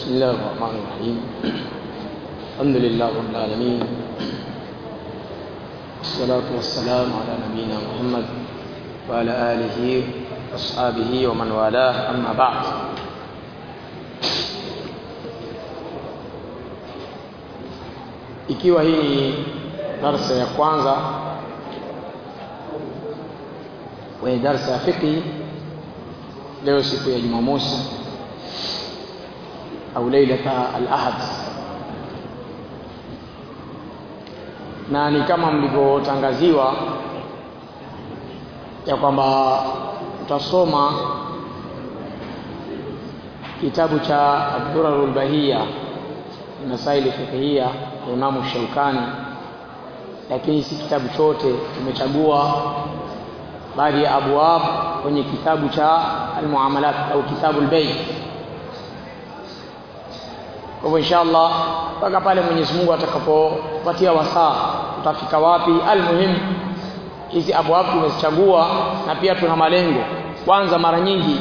بسم الله الرحمن الرحيم. الحمد لله رب العالمين. والصلاة والسلام على نبينا محمد وعلى آله وأصحابه ومن والاه. أما بعد. Ikiwa hii ni darsa ya kwanza kwenye darsa ya fiqhi leo siku ya Jumamosi au lailata al-ahad na ni kama mlivyotangaziwa ya kwamba tutasoma kitabu cha Ad-Durarul Bahia masaili fiqhiyya ya Imamu Shaukani, lakini si kitabu chote. Tumechagua baadhi ya abwab kwenye kitabu cha Al-Muamalat au kitabu al-Bay. Kwa hivyo inshallah, mpaka pale Mwenyezi Mungu atakapopatia wasaa, tutafika wapi? Almuhimu, hizi abwab tumezichagua, na pia tuna malengo. Kwanza, mara nyingi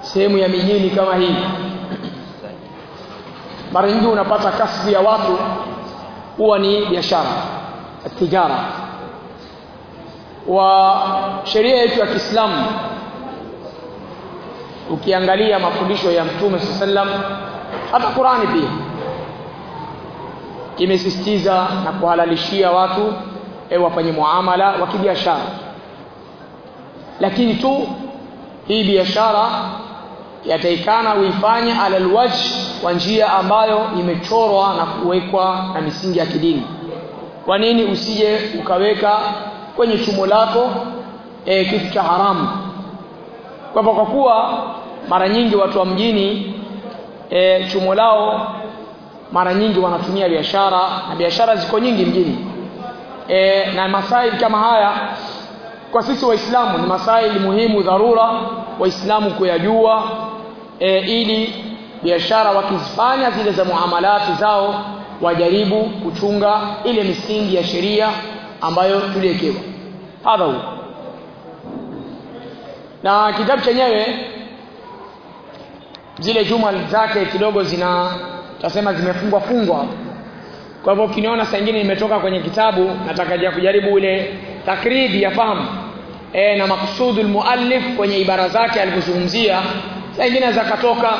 sehemu ya mijini kama hii mara nyingi unapata kasbi ya watu huwa ni biashara tijara wa sheria yetu ya Kiislamu ukiangalia mafundisho ya Mtume sallam hata Qurani pia imesisitiza na kuhalalishia watu e wafanye muamala wa kibiashara lakini tu hii biashara yataikana uifanye alal wajh kwa njia ambayo imechorwa na kuwekwa na misingi ya kidini. Kwa nini usije ukaweka kwenye chumo lako e, kitu cha haramu? Kwa kwa kuwa mara nyingi watu wa mjini e, chumo lao mara nyingi wanatumia biashara na biashara ziko nyingi mjini e, na masaili kama haya kwa sisi Waislamu ni masaili muhimu dharura Waislamu kuyajua e, ili biashara wakizifanya zile za muamalati zao wajaribu kuchunga ile misingi ya sheria ambayo tuliwekewa. Hadha huo. Na kitabu chenyewe zile juma zake kidogo zina tutasema zimefungwa fungwa. Kwa hivyo ukiniona saa nyingine nimetoka kwenye kitabu nataka kujaribu ile takribi ya fahamu. E, na maksudul muallif kwenye ibara zake alivyozungumzia saa nyingine zakatoka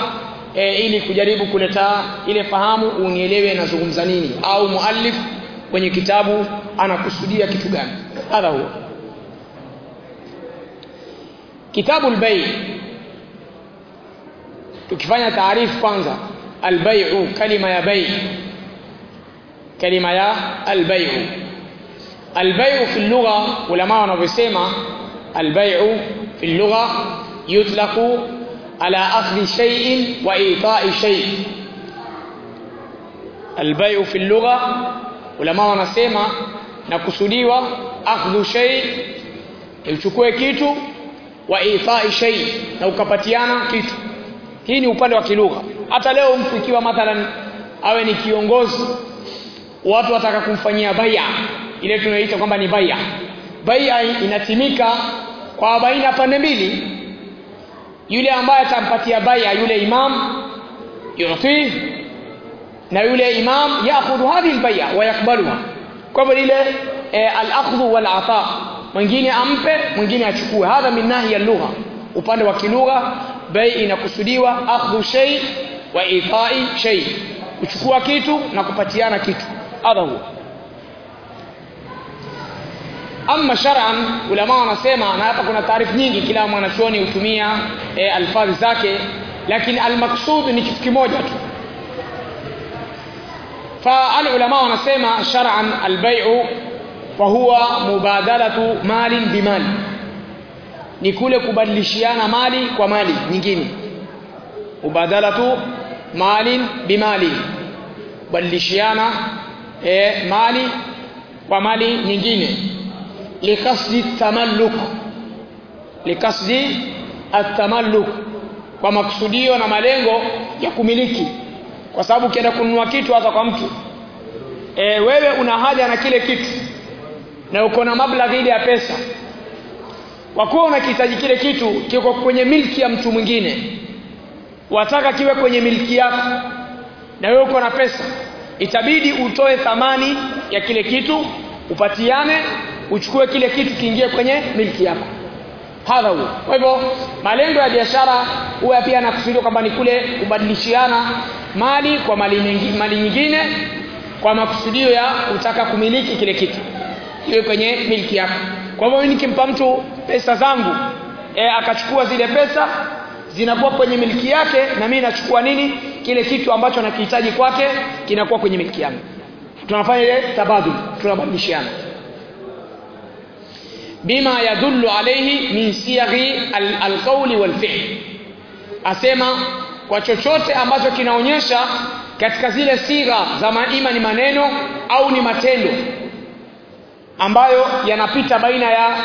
e, ili kujaribu kuleta ile fahamu unielewe nazungumza nini. Au muallif kwenye kitabu anakusudia kitu gani. Hadha huo kitabu albay tukifanya taarifu kwanza albay'u kalima ya bay kalima ya albay'u albay'u fi lugha ulama wanavyosema albay'u fi lugha yutlaqu على أخذ شيء وإيطاء شيء البيع في اللغة ulama wanasema na kusudiwa akhdhu shay uchukue kitu wa ifai shay na ukapatiana kitu hii ni upande wa kilugha. Hata leo mtu ikiwa mathalan awe ni kiongozi watu wataka kumfanyia bai'a. Ile tunaita kwamba ni bai'a. Bai'a inatimika kwa baina pande mbili. Yule ambaye atampatia bai'a yule imam yuti na yule imam yaakhudhu hadhihi albay'a wa yakbaluha kwa hivyo ile e, al-akhdhu wal ata mwingine ampe mwingine achukue. Hadha min nahi lugha upande wa kilugha bai inakusudiwa akhdhu shay wa itai shay kuchukua kitu na kupatiana kitu hadha huwa ama shar'an ulama wanasema na hapa kuna taarifu nyingi kila mwanachuoni hutumia e, alfadhi zake lakini almaksud ni kitu kimoja tu فالعلماء wanasema shar'an albay'u fa huwa mubadalatu malin bimali ni kule kubadilishiana mali kwa mali nyingine. Mubadalatu malin bimali kubadilishiana e, mali kwa mali nyingine. Likasdi tamalluk. Likasdi atamalluk kwa makusudio na malengo ya kumiliki. Kwa sababu ukienda kununua kitu hata kwa mtu. E, wewe una haja na kile kitu. Na uko na mablaghi ile ya pesa kwa kuwa unakihitaji kile kitu kiko kwenye milki ya mtu mwingine. Wataka kiwe kwenye milki yako na wewe uko na pesa. Itabidi utoe thamani ya kile kitu upatiane uchukue kile kitu kiingie kwenye milki yako. Hadha huo. Kwa hivyo malengo ya biashara huwa pia yanakusudiwa kwamba ni kule kubadilishiana mali kwa mali, nyingine, mali nyingine kwa makusudio ya kutaka kumiliki kile kitu kiwe kwenye milki yako. Kwa hivyo nikimpa mtu pesa zangu. E, akachukua zile pesa zinakuwa kwenye miliki yake na mimi nachukua nini? Kile kitu ambacho anakihitaji kwake kinakuwa kwenye miliki yangu. Tunafanya ile tabadul tunabadilishana bima yadullu alayhi min siyaghi alqawli al walfi'l asema kwa chochote ambacho kinaonyesha katika zile sigha za maima ni maneno au ni matendo ambayo yanapita baina ya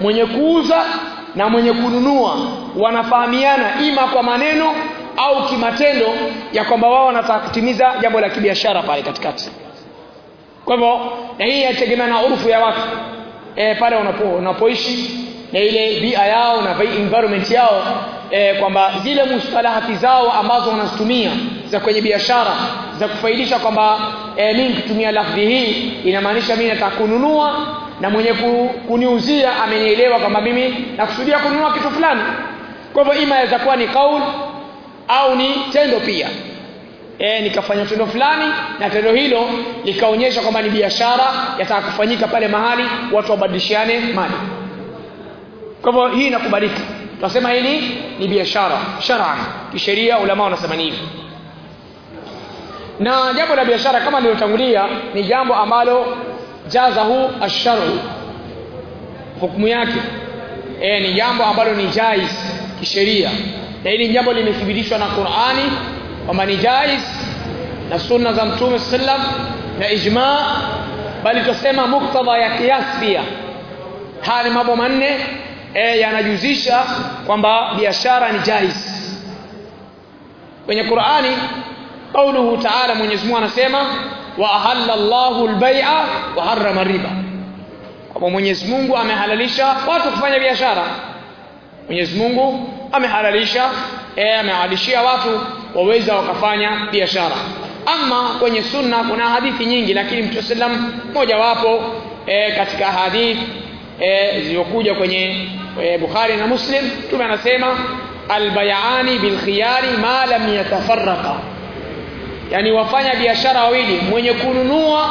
mwenye kuuza na mwenye kununua. Wanafahamiana ima kwa maneno au kimatendo ya kwamba wao wanataka kutimiza jambo la kibiashara pale katikati. Kwa hivyo na hii yategemea na urufu ya watu. E, pale unapo, unapoishi na ile bia yao na environment yao e, kwamba zile mustalahati zao ambazo wanazitumia za kwenye biashara za kufaidisha kwamba e, mimi nikitumia lafdhi hii inamaanisha mimi nataka kununua na mwenye kuniuzia amenielewa kwamba mimi nakusudia kununua kitu fulani. Kwa hivyo ima yaweza kuwa ni kaul au ni tendo pia. E, nikafanya tendo fulani na tendo hilo likaonyesha kwamba ni biashara yataka kufanyika pale mahali watu wabadilishane mali. Kwa hivyo hii inakubalika. Tunasema hili ni biashara. Shar'an. Kisheria ulama wanasema ni na jambo la biashara kama nilivyotangulia ni jambo ambalo jazahu ash-shar'u hukumu yake. E, ni jambo ambalo ni jais kisheria. Na hili jambo limethibitishwa na Qur'ani kwamba ni jais na sunna za mtume sallam na ijma bali tusema muktadha ya kias pia. Haya ni mambo manne e, yanajuzisha kwamba biashara ni jais kwenye Qur'ani qauluhu ta'ala Mwenyezi Mungu anasema wa ahalla Allahu al-bai'a wa harrama riba kwa Mwenyezi Mungu amehalalisha watu kufanya biashara Mwenyezi Mungu amehalalisha eh amehalishia watu waweza wakafanya biashara ama kwenye sunna kuna hadithi nyingi lakini Mtume sallam moja wapo e, katika hadithi e, zilizokuja kwenye e, Bukhari na Muslim Mtume anasema albayani bilkhiyari ma lam yatafarraqa yani wafanya biashara wawili mwenye kununua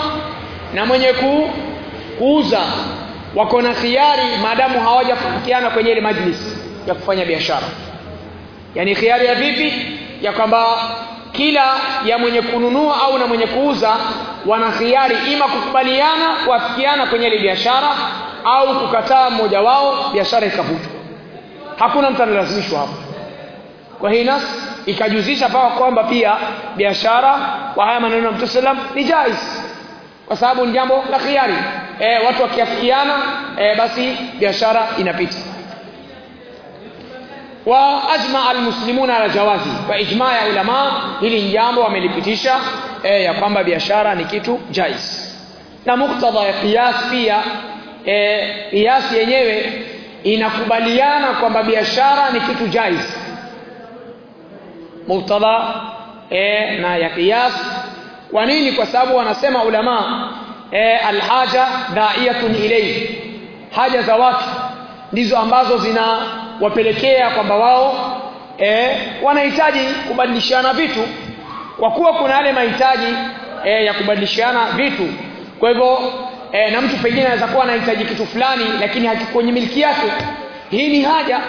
na mwenye ku, kuuza. Wako na khiari maadamu hawajafikiana kwenye ile majlis ya kufanya biashara. Yani khiari ya vipi? Ya kwamba kila ya mwenye kununua au na mwenye kuuza wana khiari ima kukubaliana kuafikiana kwenye ile biashara au kukataa mmoja wao biashara ikavutwa. Hakuna mtu analazimishwa hapo. Kwa hii nas ikajuzisha pawa kwamba pia biashara kwa haya maneno ya Mtume sallam ni jais kwa sababu ni jambo la khiari. E, watu wakiafikiana e, basi biashara inapita. Wa ajma almuslimuna ala jawazi. Kwa ijma ya ulama hili ni jambo wamelipitisha e, ya kwamba biashara ni kitu jais na muktadha ya qiyas pia e, qiyas yenyewe inakubaliana kwamba biashara ni kitu jaiz muktadha e, na ya qiyas. Kwa nini? Kwa sababu wanasema ulama e, alhaja da'iyatun ilayhi. Haja za watu ndizo ambazo zinawapelekea kwamba wao e, wanahitaji kubadilishana vitu. Kwa kuwa kuna yale mahitaji e, ya kubadilishana vitu. Kwa hivyo e, na mtu pengine anaweza kuwa anahitaji kitu fulani lakini hakiko kwenye miliki yake. Hii ni haja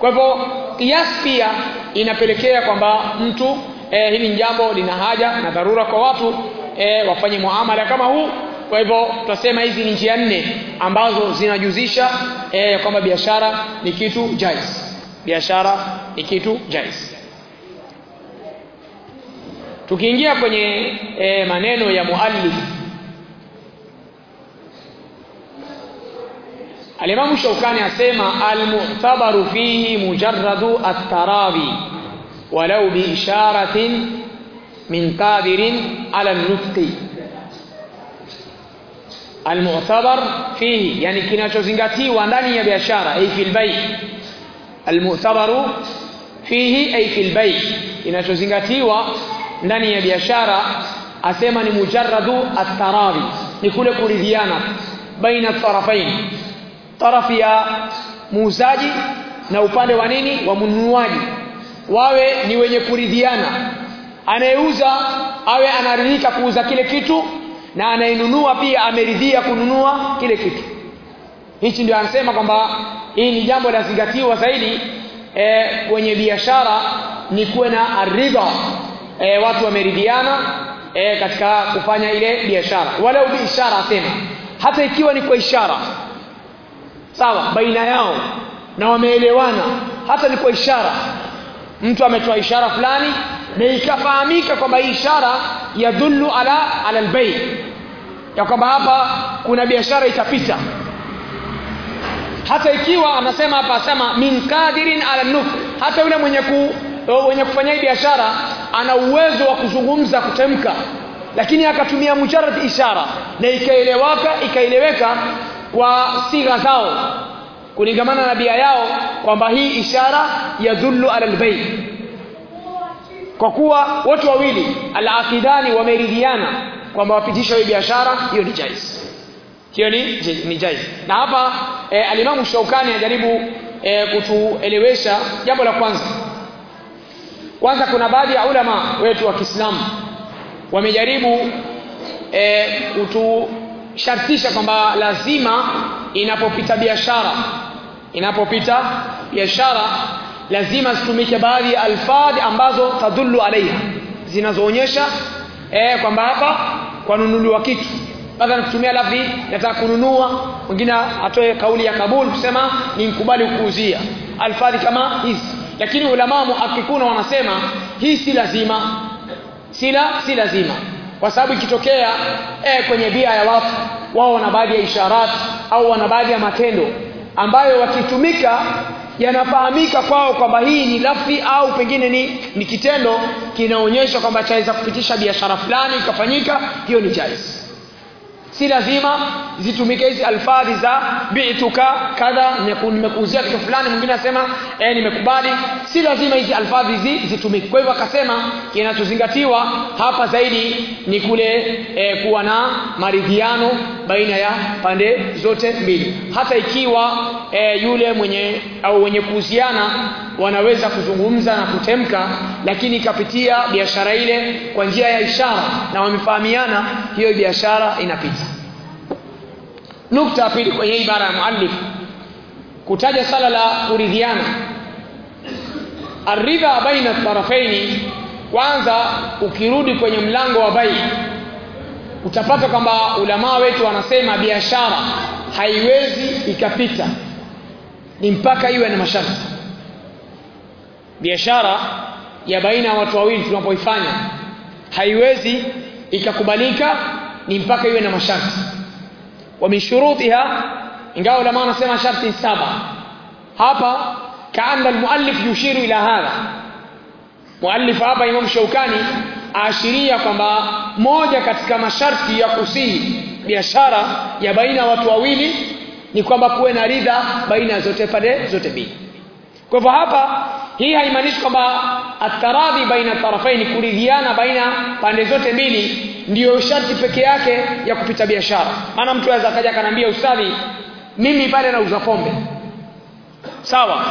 kwa hivyo kiasi pia inapelekea kwamba mtu e, hili jambo lina haja na dharura kwa watu e, wafanye muamala kama huu. Kwa hivyo tutasema hizi ni njia nne ambazo zinajuzisha e, kwamba biashara ni kitu jais biashara ni kitu jais tukiingia kwenye e, maneno ya muallif الإمام الشوكاني اسما المعتبر فيه مجرد التراضي ولو بإشارة من قادر على النطق. المعتبر فيه يعني كنا شوزنغاتي وناني بإشارة أي في البيت. المعتبر فيه أي في البيت. كنا شوزنغاتي وناني بإشارة اسما مجرد التراضي لكل كريديانا بين الطرفين. Tarafi ya muuzaji na upande wa nini wa mnunuaji. Wawe ni wenye kuridhiana. Anayeuza awe anaridhika kuuza kile kitu na anayenunua pia ameridhia kununua kile kitu. Hichi ndio anasema kwamba hii ni jambo la zingatiwa zaidi e, kwenye biashara ni kuwe na ridha e, watu wameridhiana e, katika kufanya ile biashara. Wala biashara asema hata ikiwa ni kwa ishara sawa baina yao. Na wameelewana. Hata ni kwa ishara. Mtu ametoa ishara fulani na ikafahamika kwamba ishara yadhullu ala ala albay ya kwamba hapa kuna biashara itapita. Hata ikiwa anasema hapa asema min qadirin ala nuk hata yule mwenye ku mwenye kufanya biashara ana uwezo wa kuzungumza kutemka lakini akatumia mujarrad ishara na ikaelewaka ikaeleweka kwa sigha zao kulingamana na bia yao kwamba hii ishara yadhullu ala albay kwa kuwa watu wawili al-aqidani wameridhiana kwamba wapitisha hii biashara hiyo ni jaiz. Hiyo ni ni jaiz. Na hapa e, alimamu Shaukani anajaribu e, kutuelewesha jambo la kwanza. Kwanza kuna baadhi ya ulama wetu wa Kiislamu wamejaribu e, kutushartisha kwamba lazima inapopita biashara inapopita biashara lazima zitumike baadhi ya alfadhi ambazo tadullu alaiha zinazoonyesha eh, kwamba hapa kwanunuliwa kitu. Badala kutumia lafzi nataka kununua mwingine atoe kauli ya kabul kusema ni mkubali kuuzia. Alfadhi kama hizi. Lakini ulama muhakikuna wanasema hii si lazima. Sila si lazima kwa sababu ikitokea eh, kwenye bia ya wafu wao wana baadhi ya isharati au wana baadhi ya matendo ambayo wakitumika yanafahamika kwao kwamba hii ni lafzi au pengine ni, ni kitendo kinaonyesha kwamba chaweza kupitisha biashara fulani ikafanyika hiyo ni jaiz si lazima zitumike hizi alfadhi za bi'tuka kadha. Nimekuuzia kitu fulani mwingine anasema eh nimekubali. Si lazima hizi alfadhi zi, zitumike. Kwa hivyo akasema kinachozingatiwa hapa zaidi ni kule e, kuwa na maridhiano baina ya pande zote mbili. Hata ikiwa e, yule mwenye au wenye kuhusiana wanaweza kuzungumza na kutemka lakini ikapitia biashara ile kwa njia ya ishara na wamefahamiana hiyo biashara inapita nukta ya pili kwenye ibara ya muallif kutaja sala la kuridhiana. Aridha baina tarafaini kwanza ukirudi kwenye mlango wa bai utapata kwamba ulamaa wetu wanasema biashara haiwezi ikapita ni mpaka iwe na masharti. Biashara ya baina ya watu wawili tunapoifanya haiwezi ikakubalika ni mpaka iwe na masharti wa min shurutiha ingawa ulama wanasema sharti saba. Hapa kaanda almuallif yushiru ila hadha. Muallif hapa imam shaukani aashiria kwamba moja katika masharti ya kusihi biashara ya baina watu wawili ni kwamba kuwe na ridha baina zote pande zote mbili. Kwa hivyo hapa hii haimaanishi kwamba ataradhi baina tarafaini kuridhiana baina pande zote mbili ndiyo sharti peke yake ya kupita biashara. Maana mtu anaweza akaja akaniambia ustadhi mimi pale nauza pombe. Sawa.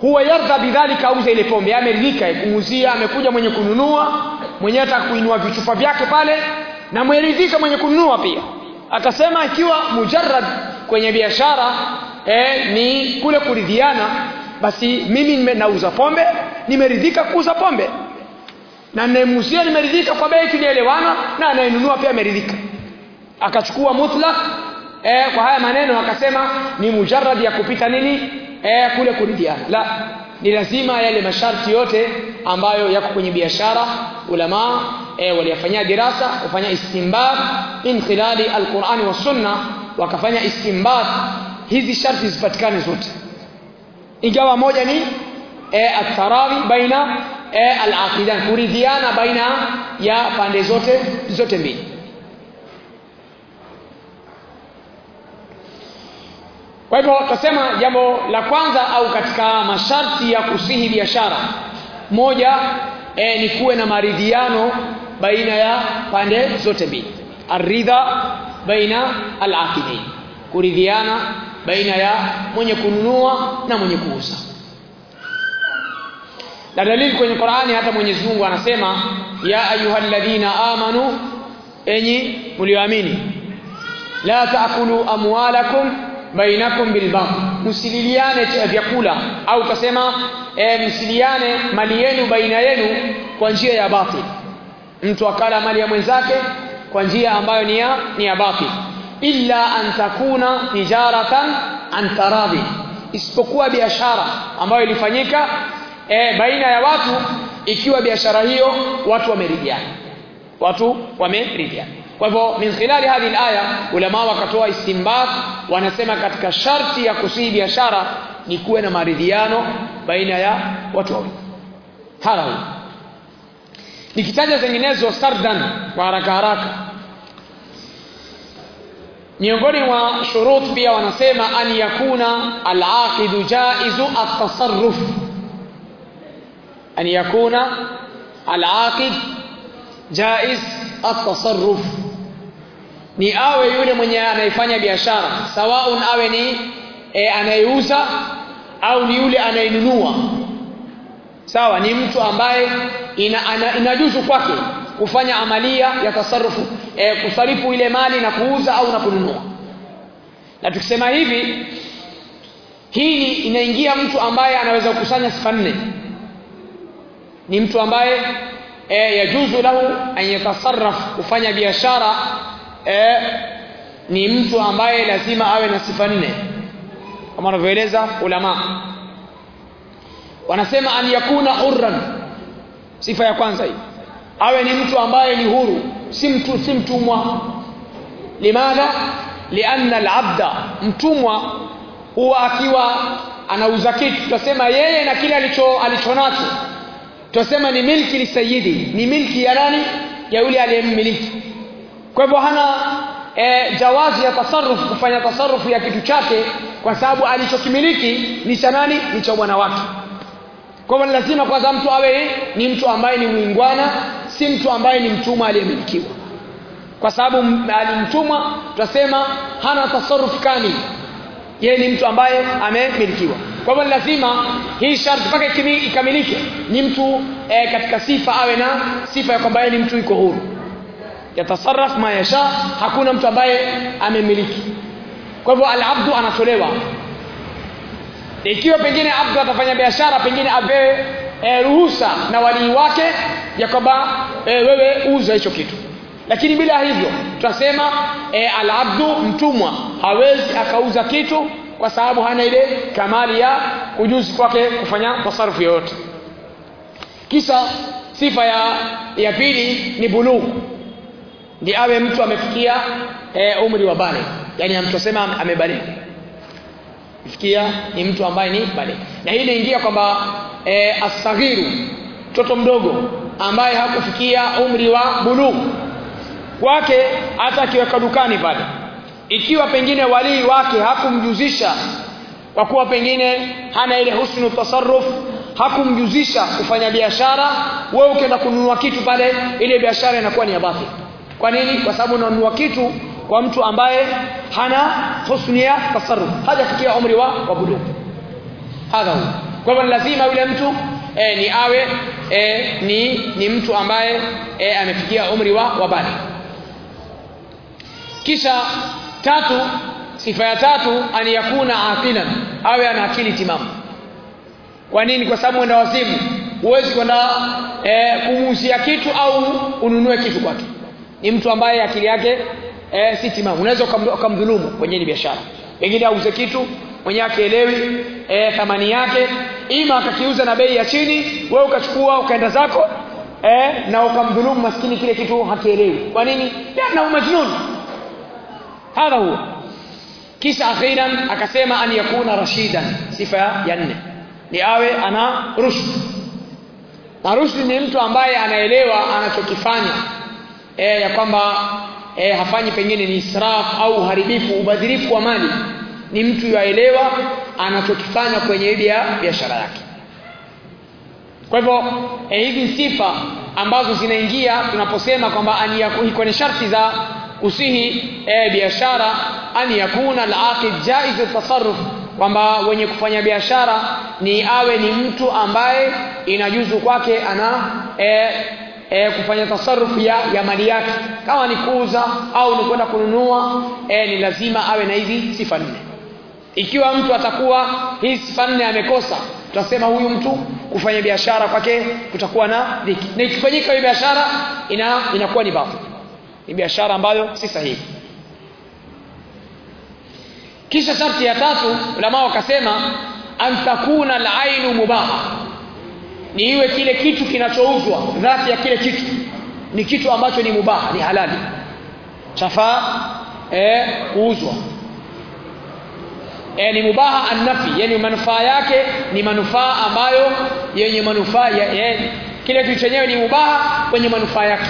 Huwa yardha bidhalika auza ile pombe. Ameridhika kumuuzia amekuja mwenye kununua mwenye hata kuinua vichupa vyake pale na mweridhika mwenye kununua pia. Akasema ikiwa mujarrad kwenye biashara eh, ni kule kuridhiana basi mimi nauza pombe nimeridhika kuuza pombe na nayemuuzia nimeridhika kwa bei tulielewana na anayenunua pia ameridhika. Akachukua mutlaq eh, kwa haya maneno akasema ni mujarrad ya kupita nini? Eh, kule kuridhiana la ni lazima yale masharti yote ambayo yako kwenye biashara ulama eh, waliyafanyia dirasa kufanya istinbat min khilali alqurani wa sunna wakafanya istinbat hizi sharti zipatikane zote. Ingawa moja ni eh, atarawi baina eh, alaqidan kuridhiana baina ya pande zote zote mbili. Kwa hivyo tutasema jambo la kwanza au katika masharti ya kusihi biashara. Moja e, ni kuwe na maridhiano baina ya pande zote mbili. Aridha baina al-aqidain kuridhiana baina ya mwenye kununua na mwenye kuuza na dalili kwenye Qur'ani hata Mwenyezi Mungu anasema ya ayyuhalladhina amanu enyi mlioamini la taakulu amwalakum bainakum bilbatil msililiane vyakula au kasema e, msiliane mali yenu baina yenu kwa njia ya batil. Mtu akala mali ya mwenzake kwa njia ambayo ni ya ni ya batil. Illa an takuna tijaratan an taradhi. Isipokuwa biashara ambayo ilifanyika e, baina ya watu ikiwa biashara hiyo watu wameridhiana watu wameridhiana kwa hivyo min khilali hadhi alaya ulama wakatoa istinbat wanasema katika sharti ya kusihi biashara ni kuwe na maridhiano baina ya watu wawili. Hala nikitaja zinginezo sardan kwa haraka haraka. Miongoni mwa shurut pia wanasema an yakuna al-aqidu jaizu at-tasarruf an يكون العاقد جائز التصرف. Ni awe yule mwenye anayefanya biashara. Sawaun awe ni e, anayeuza au ni yule anayenunua. Sawa ni mtu ambaye ina, inajuzu kwake kufanya amalia ya tasarufu e, kusarifu ile mali na kuuza au na kununua. Na tukisema hivi hii inaingia mtu ambaye anaweza kukusanya sifa nne ni mtu ambaye e, yajuzu lahu an yatasarraf kufanya biashara e, ni mtu ambaye lazima awe na sifa nne. Kama wanavyoeleza ulama. Wanasema an yakuna hurran. Sifa ya kwanza hii. Awe ni mtu ambaye ni huru si mtu si mtumwa. Limadha? Lianna alabda. Mtumwa huwa akiwa anauza kitu tutasema yeye na kile alicho alichonacho tutasema ni milki lisayidi ni milki ya nani? Ya yule aliyemmiliki kwa hivyo hana e, jawazi ya tasarruf kufanya tasarufu ya kitu chake kwa sababu alichokimiliki ni cha nani? Ni cha bwana wake. Kwa hivyo lazima kwanza mtu awe ni mtu ambaye ni mwingwana si mtu ambaye ni mtumwa aliyemilikiwa. Kwa sababu alimtumwa tunasema hana tasarufu kani yeye ni mtu ambaye amemilikiwa kwa hivyo lazima hii sharti mpaka ikamilike. Ni mtu e, katika sifa awe na sifa ya kwamba yeye ni mtu yuko huru. Yatasarraf ma yasha hakuna mtu ambaye amemiliki. Kwa hivyo alabdu anatolewa. Ikiwa pengine abdu atafanya biashara pengine apewe e, ruhusa na walii wake ya kwamba e, wewe uza hicho kitu. Lakini bila hivyo tunasema e, al-abdu mtumwa hawezi akauza kitu kwa sababu hana ile kamali ya ujuzi kwake kufanya tasarufu yoyote. Kisa sifa ya ya pili ni bulugh ndi awe mtu amefikia e, umri wa bale. Yani mtusema amebaliki. Fikia ni mtu ambaye ni bale na hii inaingia kwamba e, asaghiru mtoto mdogo ambaye hakufikia umri wa bulugh kwake hata akiweka dukani pale ikiwa pengine walii wake hakumjuzisha kwa kuwa pengine hana ile husnu tasarruf hakumjuzisha kufanya biashara wewe ukienda kununua kitu pale ile biashara inakuwa ni ya bathi kwa nini? Kwa sababu unanunua kitu kwa mtu ambaye hana husni ya tasarruf. Hajafikia umri wa wa bulugh hadha kwa hivyo lazima yule mtu e, ni awe e, ni ni mtu ambaye e, amefikia umri wa wa kisha tatu sifa ya tatu an yakuna aqilan awe ana akili timamu. Kwa nini? Kwa sababu mwenda wazimu huwezi kwenda e, kumuuzia kitu au ununue kitu kwake. Ni mtu ambaye akili yake e, si timamu. Unaweza ukamdhulumu kwenye ni biashara. Pengine auze kitu mwenye akielewi e, thamani yake ima akakiuza na bei ya chini wewe ukachukua ukaenda zako e, na ukamdhulumu maskini kile kitu hakielewi. Kwa nini? Na majnun hadha huwa. Kisha akhiran akasema an yakuna rashidan. Sifa ya nne. Ni awe ana rushd. Na rushd ni mtu ambaye anaelewa anachokifanya. E, ya kwamba e, hafanyi pengine ni israf au uharibifu ubadhirifu wa mali. Ni mtu yaelewa anachokifanya kwenye ile biashara yake. Kwa hivyo e, hizi sifa ambazo zinaingia tunaposema kwamba kwenye sharti za kusihi e, biashara an yakuna al-aqid jaiz at-tasarruf kwamba wenye kufanya biashara ni awe ni mtu ambaye inajuzu kwake ana e, e, kufanya tasarufu ya, ya mali yake. Kama ni kuuza au ni kwenda kununua e, ni lazima awe na hizi sifa nne. Ikiwa mtu atakuwa hizi sifa nne amekosa tutasema huyu mtu kufanya biashara kwake kutakuwa na dhiki. Na ikifanyika hiyo biashara ina inakuwa ni batil ni biashara ambayo si sahihi. Kisha sharti ya tatu ulama wakasema antakuna al-ainu mubaha. Ni iwe kile kitu kinachouzwa dhati ya kile kitu. Ni kitu ambacho ni mubaha ni halali. Chafaa eh kuuzwa. E, ni mubaha annafi yani manufaa yake ni manufaa ambayo yenye manufaa ya, ya, kile kitu chenyewe ni mubaha kwenye manufaa yake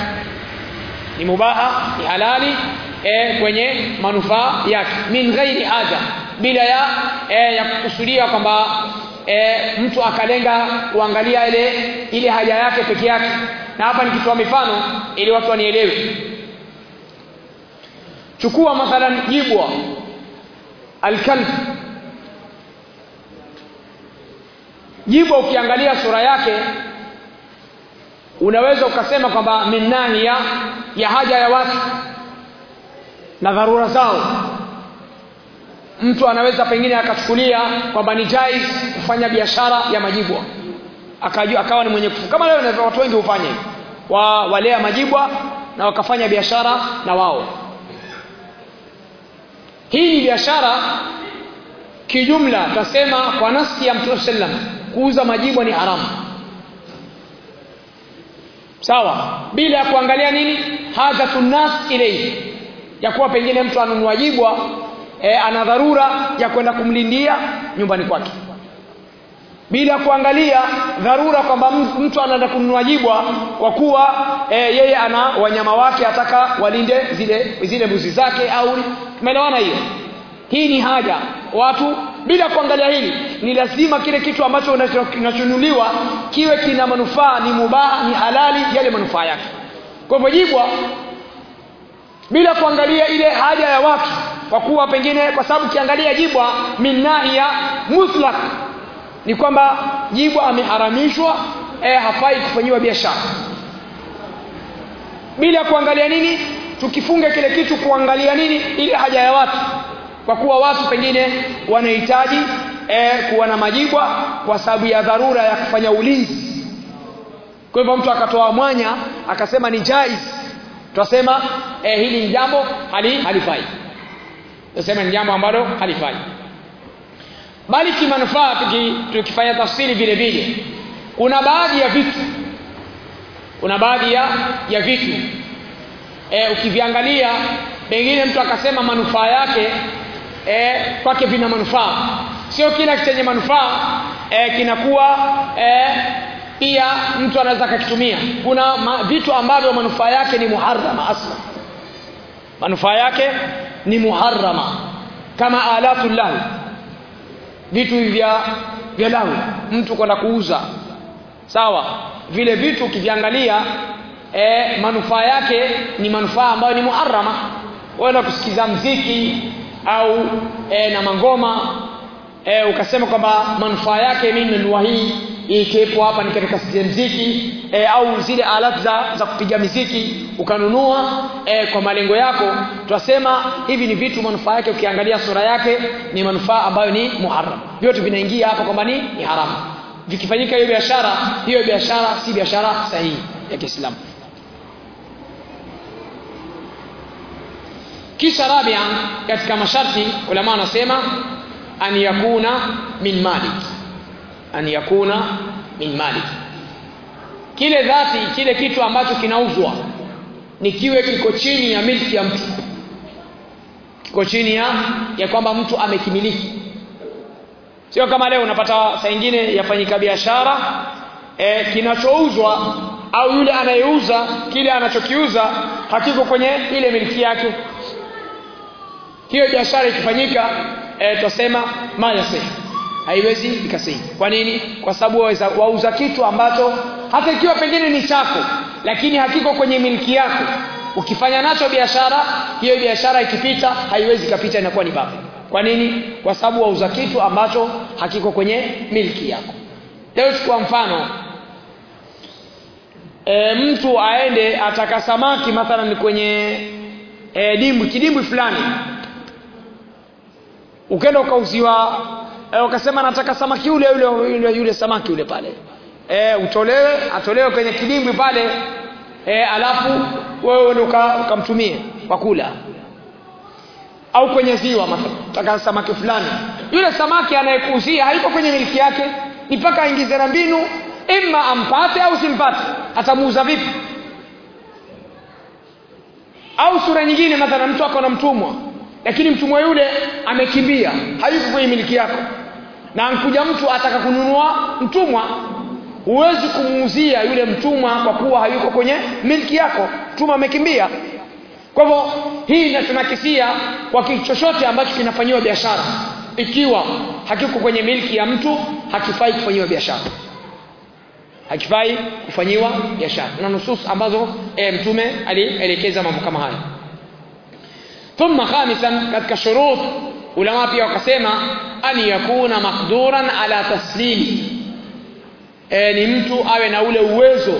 ni mubaha ni halali e, kwenye manufaa yake. Min ghairi haja bila ya e, ya kukusudia kwamba e, mtu akalenga kuangalia ile ile haja yake peke yake. Na hapa nikitoa mifano ili watu wanielewe. Chukua mathalan jibwa alkalb. Jibwa ukiangalia sura yake unaweza ukasema kwamba minnahi ya, ya haja ya watu na dharura zao. Mtu anaweza pengine akachukulia kwamba ni jais kufanya biashara ya majibwa. Akajua akawa ni mwenye kufu. Kama leo watu wengi hufanya wa walea majibwa na wakafanya biashara na wao. Hii ni biashara kijumla tasema kwa nafsi ya Mtume sallam kuuza majibwa ni haramu sawa. Bila ya kuangalia nini? Hadha nas ilayhi ya kuwa pengine mtu anunuajibwa e, ana dharura ya kwenda kumlindia nyumbani kwake. Bila kuangalia dharura kwamba mtu anaenda kununua jibwa kwa kuwa e, yeye ana wanyama wake ataka walinde zile zile mbuzi zake au umeelewana hiyo? Hii ni haja. Watu bila kuangalia hili ni lazima kile kitu ambacho kinachunuliwa kiwe kina manufaa ni mubaha ni halali yale manufaa yake. Kwa hivyo jibwa bila kuangalia ile haja ya watu kwa kuwa pengine kwa sababu kiangalia jibwa minnahiya mutlak ni kwamba jibwa ameharamishwa eh, hafai kufanyiwa biashara. Bila kuangalia nini tukifunge kile kitu kuangalia nini ile haja ya watu kwa kuwa watu pengine wanahitaji eh, kuwa na majibwa kwa sababu ya dharura ya kufanya ulinzi. Kwa hivyo mtu akatoa mwanya akasema ni jaiz. Tunasema eh, hili ni jambo hali halifai. Tunasema ni jambo ambalo halifai. Bali kimanufaa tuki, tukifanya tafsiri vile vile kuna baadhi ya vitu kuna baadhi ya, ya vitu. E, ukiviangalia pengine mtu akasema manufaa yake e, kwake vina manufaa. Sio kila chenye manufaa e, kinakuwa e, pia mtu anaweza akakitumia. Kuna ma, vitu ambavyo manufaa yake ni muharrama asla manufaa yake ni muharrama. Kama alatu vitu vya vya lahu mtu kwenda kuuza. Sawa? Vile vitu ukiviangalia e, manufaa yake ni manufaa ambayo ni muharrama. Wenda kusikiza mziki au e, na mangoma e, ukasema kwamba manufaa yake mimi nimenunua hii ikiwepo hapa ni katika mziki e, au zile alat za, za kupiga miziki ukanunua e, kwa malengo yako tunasema hivi ni vitu manufaa yake ukiangalia sura yake ni manufaa ambayo ni muharram. Vyote vinaingia hapa kwamba ni haramu. Vikifanyika hiyo biashara hiyo biashara si biashara sahihi ya Kiislamu kisha rabia katika masharti ulama wanasema an yakuna min malik. An yakuna min malik. Kile dhati kile kitu ambacho kinauzwa ni kiwe kiko chini ya milki ya mtu. Kiko chini ya ya kwamba mtu amekimiliki. Sio kama leo unapata saa nyingine yafanyika biashara e, kinachouzwa au yule anayeuza kile anachokiuza hakiko kwenye ile miliki yake hiyo biashara ikifanyika e, tusema ma yasih haiwezi ikasii kwa nini? Kwa sababu waweza wauza kitu ambacho hata ikiwa pengine ni chako lakini hakiko kwenye miliki yako. Ukifanya nacho biashara hiyo biashara ikipita haiwezi kapita inakuwa ni baba. Kwa nini? Kwa sababu wauza kitu ambacho hakiko kwenye miliki yako. Leo kwa mfano. E, mtu aende ataka samaki mathalan kwenye e, dimbwi kidimbwi fulani ukenda ukauziwa e, ukasema nataka samaki yule yule yule, yule samaki yule pale. E, utolewe atolewe kwenye kidimbwi pale. E, alafu wewe ndio ukamtumie kwa kula. Au kwenye ziwa nataka samaki fulani. Yule samaki anayekuuzia haiko kwenye miliki yake. Ni mpaka aingize na mbinu ima ampate au simpate atamuuza vipi? Au sura nyingine mathalan mtu ako na mtumwa lakini mtumwa yule amekimbia. Hayuko kwenye miliki yako. Na ankuja mtu ataka kununua mtumwa. Huwezi kumuuzia yule mtumwa kwa kuwa hayuko kwenye miliki yako. Mtumwa amekimbia. Kwa hivyo hii inatunakisia kwa kitu chochote ambacho kinafanyiwa biashara. Ikiwa hakiko kwenye miliki ya mtu hakifai kufanyiwa biashara. Hakifai kufanyiwa biashara. Na nusus ambazo e, mtume alielekeza mambo kama haya thumma khamisan katika shurut ulama pia wakasema an yakuna maqduran ala taslimi e, ni mtu awe na ule uwezo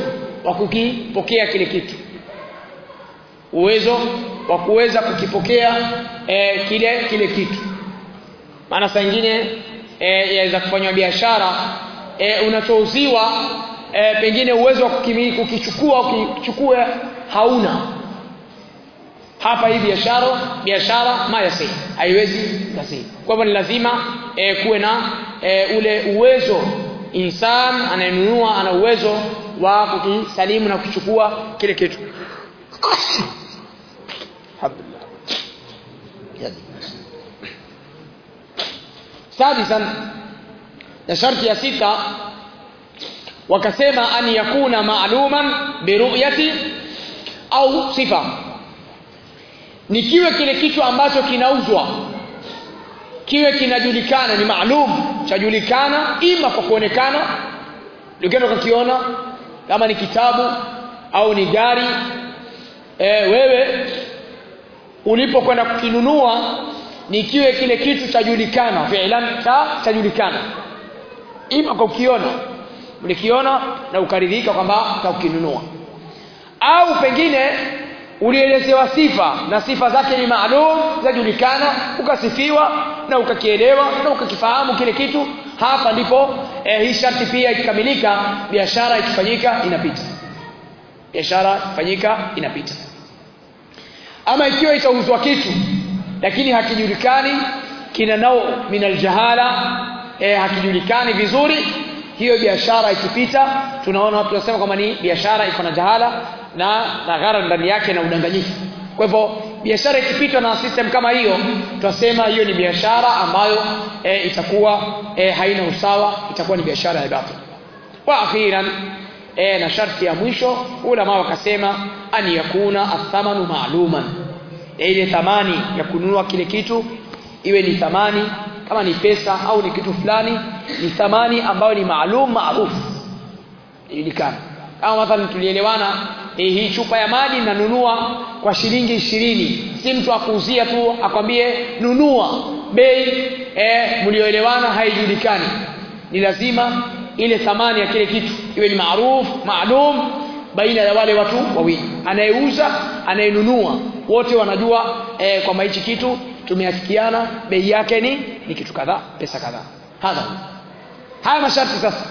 wa kukipokea kile kitu. Uwezo wa kuweza kukipokea e, kile kile kitu. Maana saa nyingine e, yaweza kufanywa biashara e, unachouziwa e, pengine uwezo wa kukichukua ukichukua hauna hapa hii biashara biashara mayasi haiwezi kasi kwa hivyo ni lazima e, kuwe na e, ule uwezo. Insan anayenunua ana uwezo wa kukisalimu na kuchukua kile kitu. Sadisan na sharti ya sita wakasema an yakuna ma'luman biruyati au sifa ni kiwe kile kitu ambacho kinauzwa. Kiwe kinajulikana ni maalum. Chajulikana ima kwa kuonekana. Ukienda ukakiona kama ni kitabu au ni gari. E, wewe ulipokwenda kukinunua ni kiwe kile kitu chajulikana. Fi'lan cha chajulikana. Ima kwa kukiona. Ulikiona na ukaridhika kwamba utakinunua au pengine ulielezewa sifa na sifa zake ni maalum zajulikana ukasifiwa na ukakielewa na ukakifahamu kile kitu. Hapa ndipo eh, hii sharti pia ikikamilika biashara ikifanyika inapita. Biashara ikifanyika inapita. Ama ikiwa itauzwa kitu lakini hakijulikani kina nao minal jahala eh, hakijulikani vizuri hiyo biashara ikipita tunaona watu wanasema kwamba ni biashara iko na jahala na na ndani yake na udanganyifu. Kwa hivyo biashara ikipitwa na system kama hiyo tunasema hiyo ni biashara ambayo e, itakuwa e, haina usawa itakuwa ni biashara ya batil. Wa akhiran e, na sharti ya mwisho ulama wakasema an yakuna athamanu ma'luman e, ile thamani ya kununua kile kitu iwe ni thamani kama ni pesa au ni kitu fulani ni thamani ambayo ni maalum maarufu ijulikana kama mathalan tulielewana eh, hii chupa ya maji nanunua kwa shilingi ishirini. Si mtu akuuzia tu akwambie nunua. Bei eh, mlioelewana haijulikani. Ni lazima ile thamani ya kile kitu iwe ni maarufu maalum baina ya wale watu wawili. Anayeuza anayenunua wote wanajua e, kwamba hichi kitu tumeafikiana bei yake ni ni kitu kadhaa pesa kadhaa. Hadha. Haya masharti sasa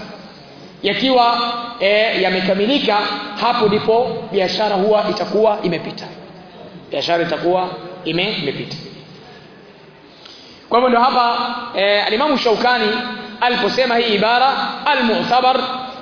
yakiwa e, yamekamilika hapo ndipo biashara huwa itakuwa imepita. Biashara itakuwa ime, imepita. Kwa hivyo ndio hapa e, alimamu shaukani aliposema hii ibara almu'tabar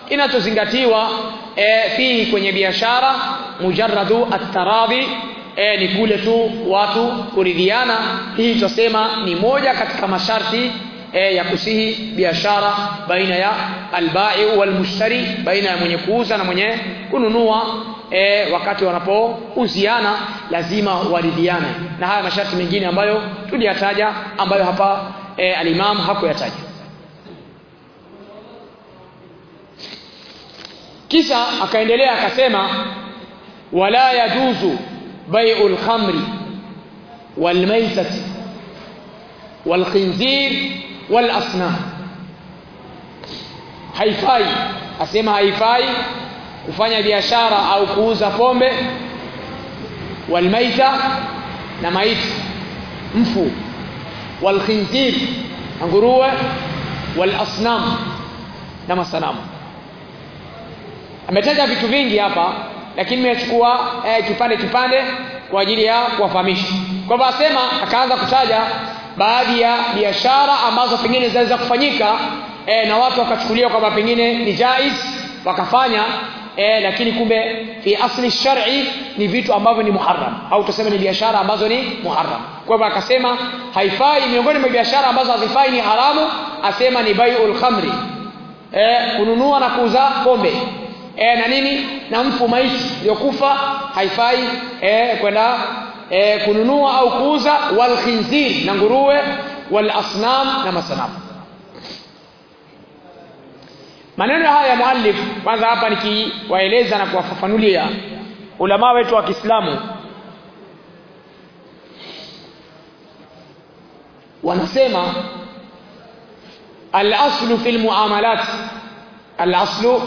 inachozingatiwa e, fihi kwenye biashara mujarradu at-taradhi e, ni kule tu watu kuridhiana. Hii tutasema ni moja katika masharti e, ya kusihi biashara baina ya albai walmushtari baina ya mwenye kuuza na mwenye kununua e, wakati wanapouziana lazima waridhiane. Na haya masharti mengine ambayo tuliyataja ambayo hapa e, alimam hakuyataja. Kisha akaendelea akasema wala yajuzu bai'u al-khamri wal-maytati wal-khinzir wal-asnam haifai. Asema haifai kufanya biashara au kuuza pombe walmaita na maiti mfu walkhinzir na nguruwe walasnam na masanamu. Ametaja vitu vingi hapa lakini nimechukua eh, kipande kipande kwa ajili ya kuwafahamisha. Kwamba asema akaanza kutaja baadhi ya biashara ambazo pengine zinaweza kufanyika e, na watu wakachukulia kwamba pengine ni jais wakafanya e, lakini kumbe fi asli shar'i ni vitu ambavyo ni muharram au tuseme ni biashara ambazo ni muharram. Kwa hivyo akasema haifai miongoni mwa biashara ambazo hazifai ni haramu asema ni bai'ul khamri e, kununua na kuuza pombe e, na nini na mfu maiti yokufa haifai e, kwenda e, kununua au kuuza wal khinzir na nguruwe wal asnam na masanamu. Maneno haya ya muallif kwanza hapa nikiwaeleza na kuwafafanulia ulama wetu wa Kiislamu wanasema al-aslu fil muamalat. Al-aslu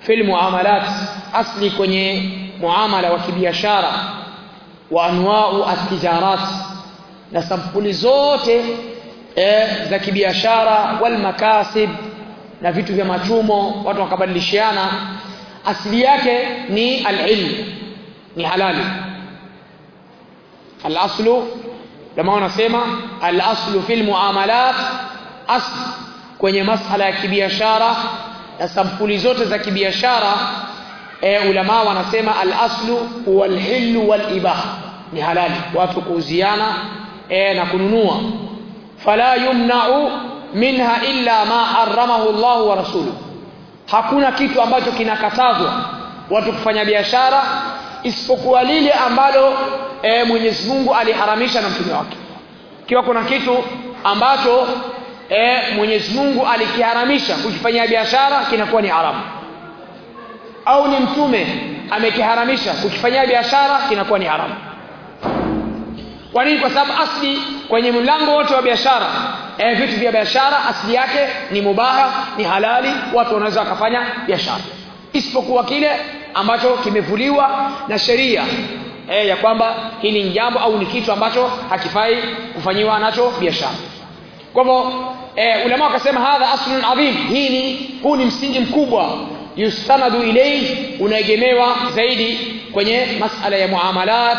fil muamalat. Asli kwenye muamala wa kibiashara wa anwa'u at-tijarat na sampuli zote eh, za kibiashara wal makasib na vitu vya machumo watu wakabadilishiana asili yake ni al-ilm ni halali. Al-aslu kama wanasema al-aslu fil muamalat asl kwenye masala ya kibiashara na sampuli zote za kibiashara e, ulama wanasema al-aslu wal hil wal-ibah. Ni halali. Watu kuuziana e, na kununua. Fala yumna'u minha illa ma haramahu Allah wa rasuluhu. Hakuna kitu ambacho kinakatazwa watu kufanya biashara isipokuwa lile ambalo e, Mwenyezi Mungu aliharamisha na mtume wake. Kiwa kuna kitu ambacho e, Mwenyezi Mungu alikiharamisha kukifanyia biashara kinakuwa ni haramu au ni mtume amekiharamisha kukifanyia biashara kinakuwa ni haramu. Kwa nini? Kwa sababu asli kwenye mlango wote wa biashara eh, vitu vya biashara asli yake ni mubaha ni halali watu wanaweza wakafanya biashara. Isipokuwa kile ambacho kimevuliwa na sheria eh, ya kwamba hili ni jambo au ni kitu ambacho hakifai kufanyiwa nacho biashara. Kwa hivyo eh, ulama wakasema hadha aslun adhim hii ni huu ni msingi mkubwa yustanadu ilayhi unaegemewa zaidi kwenye masala ya muamalat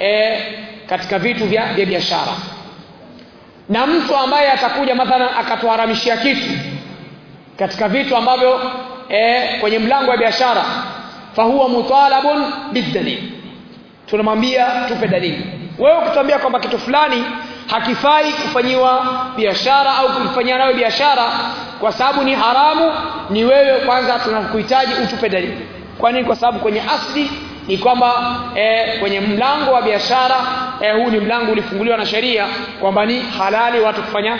e, katika vitu vya vya biashara. Na mtu ambaye atakuja mathalan akatuharamishia kitu katika vitu ambavyo e, kwenye mlango wa biashara fahuwa mutalabun bidalil tunamwambia tupe dalili. Wewe ukituambia kwamba kitu fulani hakifai kufanyiwa biashara au kufanyia nayo biashara kwa sababu ni haramu ni wewe kwanza tunakuhitaji utupe dalili. Kwa nini kwa sababu kwenye asli ni kwamba e, kwenye mlango wa biashara e, huu ni mlango ulifunguliwa na sheria kwamba ni halali watu kufanya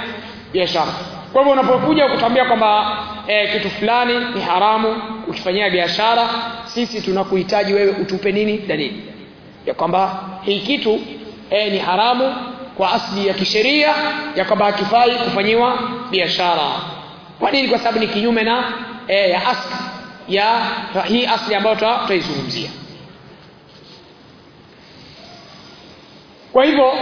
biashara. Kwa hivyo unapokuja kutambia kwamba e, kitu fulani ni haramu ukifanyia biashara sisi tunakuhitaji wewe utupe nini dalili? Ya kwamba hii kitu e, ni haramu kwa asli ya kisheria ya kwamba hakifai kufanyiwa biashara. Kwa nini? Kwa sababu ni kinyume na e, ya asli ya hii asli ambayo tutaizungumzia. Kwa hivyo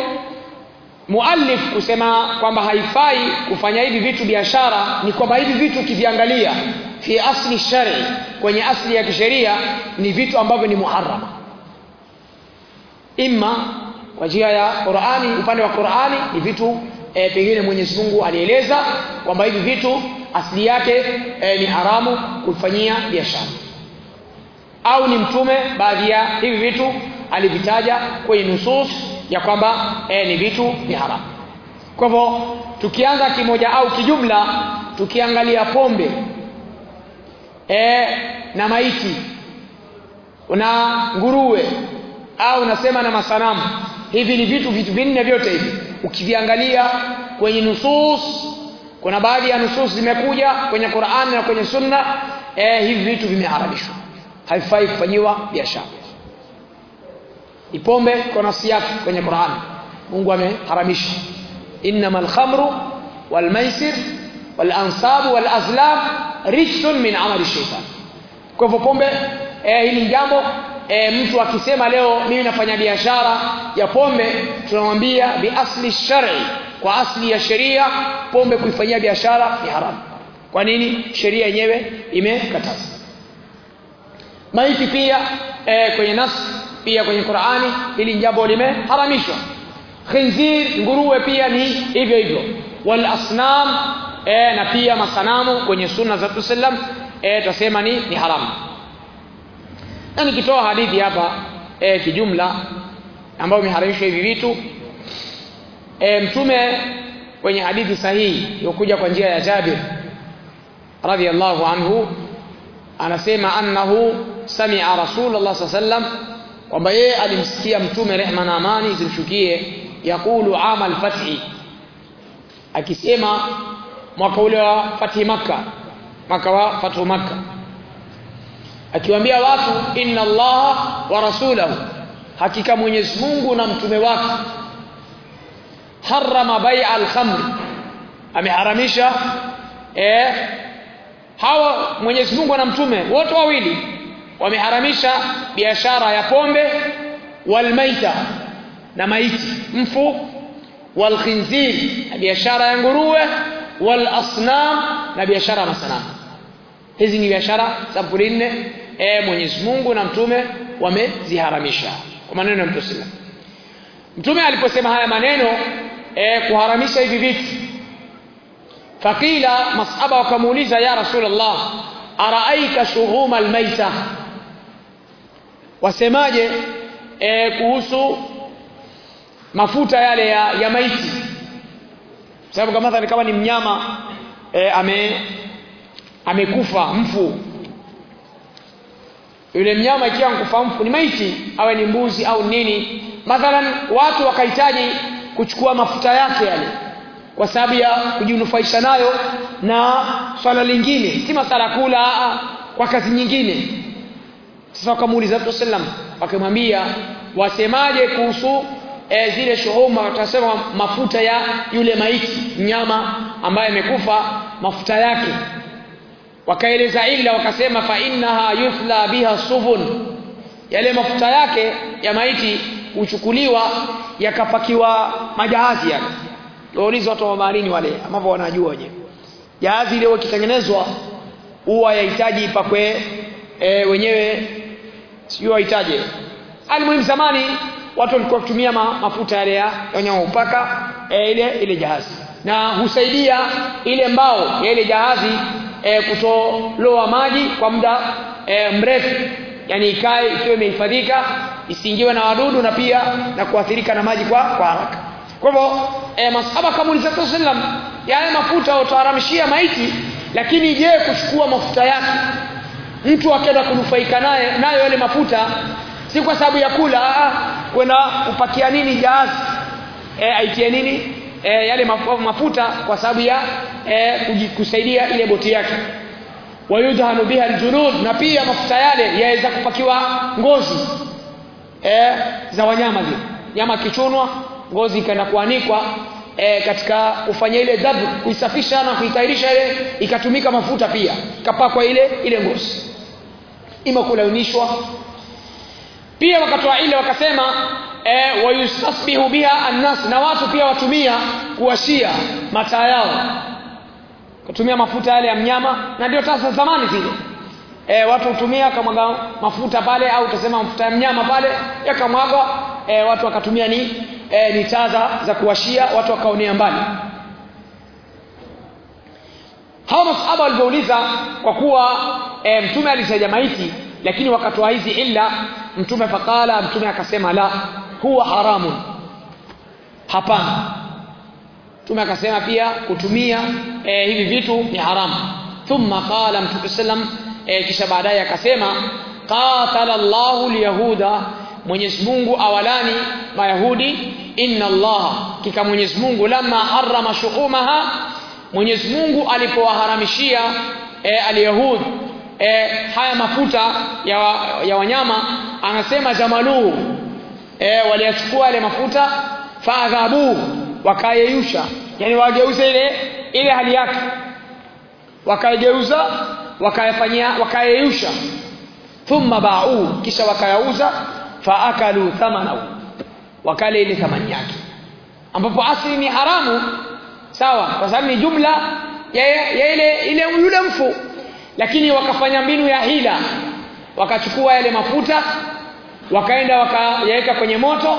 muallif kusema kwamba haifai kufanya hivi vitu biashara ni kwamba hivi vitu ukiviangalia fi asli shari kwenye asli ya kisheria ni vitu ambavyo ni muharama imma kwa njia ya Qur'ani upande wa Qur'ani ni vitu e, pengine Mwenyezi Mungu alieleza kwamba hivi vitu asili yake e, ni haramu kufanyia biashara. Au ni mtume baadhi ya hivi vitu alivitaja kwenye nusus ya kwamba e, ni vitu ni haramu. Kwa hivyo tukianza kimoja au kijumla tukiangalia pombe e, na maiti na nguruwe au unasema na masanamu hivi ni vitu vitu vinne vyote hivi. Ukiviangalia kwenye nusus kuna baadhi ya nusus zimekuja kwenye Qur'an na kwenye Sunna eh, hivi vitu vimeharamishwa. Haifai kufanyiwa biashara. Ipombe kwa nafsi yake kwenye Qur'an. Mungu ameharamisha. Innamal khamru wal maisir wal ansab wal azlam rijsun min amali shaytan. Kwa hivyo pombe eh, hili jambo e, mtu akisema leo mimi nafanya biashara ya pombe tunamwambia bi asli shar'i. Kwa asli ya sheria pombe kuifanyia biashara ni haramu kwa nini? Sheria yenyewe imekataza. Maiti pia e, kwenye nas pia kwenye Qur'ani hili jambo limeharamishwa. Khinzir nguruwe pia ni hivyo hivyo. Wal asnam e, na pia masanamu kwenye sunna za Rasulullah eh tutasema ni ni haramu na nikitoa hadithi hapa e, kijumla ambayo imeharamishwa hivi vitu e, mtume kwenye hadithi sahihi iliyokuja kwa njia ya Jabir radhiyallahu anhu anasema annahu sami'a rasulullah sallam kwamba yeye alimsikia mtume rehma na amani zimshukie yakulu amal fathi akisema mwaka ule wa fathi makka mwaka wa fathu makka akiwaambia watu inna allaha wa rasulahu hakika mwenyezi Mungu na mtume wake. Harama bai'a al-khamr ameharamisha eh hawa Mwenyezi Mungu na mtume wote wawili wameharamisha biashara ya pombe walmaita na maiti mfu walkhinzir na biashara ya nguruwe walasnam na biashara ya masanamu hizi ni biashara sampuli nne eh Mwenyezi Mungu na mtume wameziharamisha. Kwa maneno ya Mtume Mtume aliposema haya maneno e, kuharamisha hivi vitu fakila masaba wakamuuliza ya rasulullah araaika shuhuma almaita wasemaje? E, kuhusu mafuta yale ya, ya maiti. Sababu kama kama ni mnyama e, ame amekufa mfu. Yule mnyama ikiwa mkufa mfu ni maiti awe ni mbuzi au nini. Mathalan watu wakahitaji kuchukua mafuta yake yale kwa sababu ya kujinufaisha nayo na swala lingine. Si masala kula kwa kazi nyingine. Sasa wakamuuliza Mtume sallam wakamwambia wasemaje kuhusu e, zile shuhuma? Watasema mafuta ya yule maiti nyama ambaye amekufa mafuta yake wakaeleza illa wakasema fa innaha yufla biha subun. Yale mafuta yake ya maiti huchukuliwa yakapakiwa majahazi yale. Waulize watu wa marini wale ambao wanajua wenyewe jahazi ile ikitengenezwa huwa yahitaji ipakwe e, wenyewe sio wahitaji alimuhimu zamani watu walikuwa kutumia ma, mafuta yale ya wanyama upaka e, ile ile jahazi na husaidia ile mbao ile jahazi e, kutoloa maji kwa muda e, mrefu. Yani ikae ikiwa imehifadhika isiingiwe na wadudu na pia na kuathirika na maji kwa kwa haraka. Kwa hivyo e, masahaba kama ulizotoa sallam yale mafuta utaharamishia maiti lakini je kuchukua mafuta yake? Mtu akenda kunufaika naye nayo yale mafuta si kwa sababu ya kula kwenda kupakia nini jahazi e, aitie nini e, yale mafuta kwa sababu ya e, kusaidia ile boti yake. Wayudhanu biha aljulud na pia mafuta yale yaweza kupakiwa ngozi e, za wanyama zile. Nyama kichunwa ngozi ikaenda kuanikwa e, katika kufanya ile dhabu kuisafisha na kuitairisha ile ikatumika mafuta pia ikapakwa ile ile ngozi. Ima kulaunishwa pia wakatoa ile wakasema e, wayustasbihu biha annas na watu pia watumia kuwashia mataa yao. Kutumia mafuta yale ya mnyama na ndio tasa zamani zile. E, watu hutumia kamwaga mafuta pale au utasema mafuta ya mnyama pale yakamwaga e, watu wakatumia ni e, ni taa za kuwashia watu wakaonea mbali. Hawa masahaba walivyouliza kwa kuwa e, mtume alitaja maiti lakini wakatoa hizi illa mtume fakala mtume akasema la huwa haramu. Hapana. Mtume akasema pia kutumia e, hivi vitu ni haramu. Thumma qala mtume sallam e, kisha baadaye akasema qatala Allahu lyahuda Mwenyezi Mungu awalani mayahudi inna Allah kika Mwenyezi Mungu lama harrama shuhumaha Mwenyezi Mungu alipowaharamishia e, alyahud e, haya mafuta ya, ya wanyama anasema jamaluhu e, waliyachukua yale mafuta faadhabu wakayeyusha. Yani wageuza ile ile hali yake. Wakaigeuza wakayafanyia wakayeyusha. Thumma ba'u kisha wakayauza faakalu thamanahu. Wakale ile thamani yake. Ambapo asili ni haramu sawa kwa sababu ni jumla ya, ya ile ile yule mfu. Lakini wakafanya mbinu ya hila. Wakachukua yale mafuta wakaenda wakayaweka kwenye moto